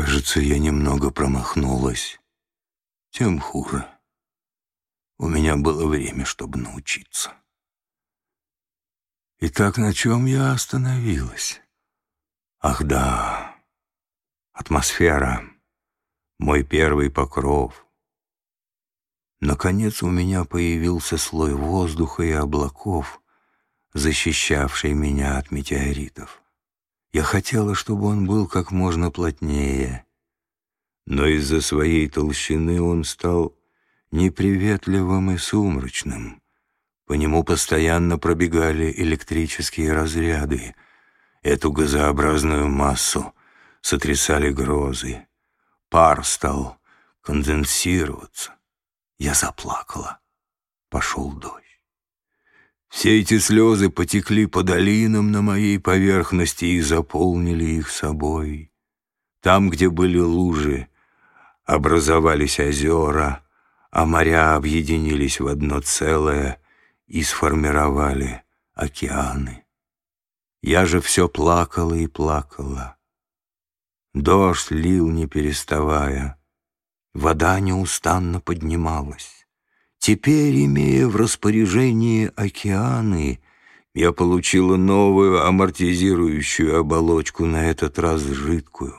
Кажется, я немного промахнулась. Тем хуже. У меня было время, чтобы научиться. Итак, на чем я остановилась? Ах да, атмосфера, мой первый покров. Наконец у меня появился слой воздуха и облаков, защищавший меня от метеоритов. Я хотела, чтобы он был как можно плотнее, но из-за своей толщины он стал неприветливым и сумрачным. По нему постоянно пробегали электрические разряды. Эту газообразную массу сотрясали грозы. Пар стал конденсироваться. Я заплакала. Пошел дождь. Все эти слезы потекли по долинам на моей поверхности и заполнили их собой. Там, где были лужи, образовались озера, а моря объединились в одно целое и сформировали океаны. Я же все плакала и плакала. Дождь лил, не переставая. Вода неустанно поднималась. Теперь, имея в распоряжении океаны, я получила новую амортизирующую оболочку, на этот раз жидкую.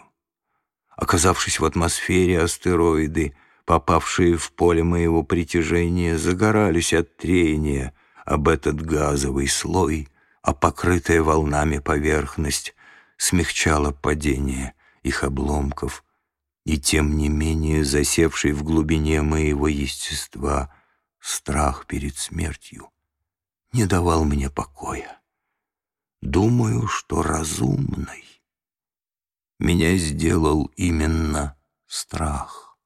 Оказавшись в атмосфере, астероиды, попавшие в поле моего притяжения, загорались от трения об этот газовый слой, а покрытая волнами поверхность смягчала падение их обломков, и тем не менее засевший в глубине моего естества страх перед смертью не давал мне покоя. Думаю, что разумной меня сделал именно страх.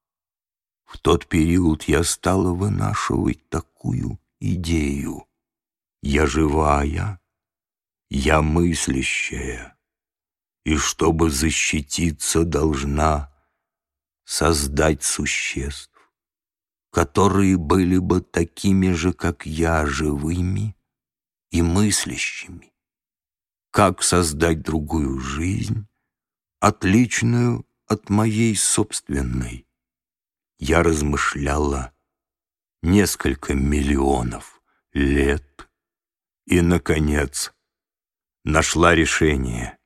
В тот период я стала вынашивать такую идею. Я живая, я мыслящая, и чтобы защититься, должна создать существ, которые были бы такими же, как я, живыми и мыслящими. Как создать другую жизнь, отличную от моей собственной. Я размышляла несколько миллионов лет и, наконец, нашла решение.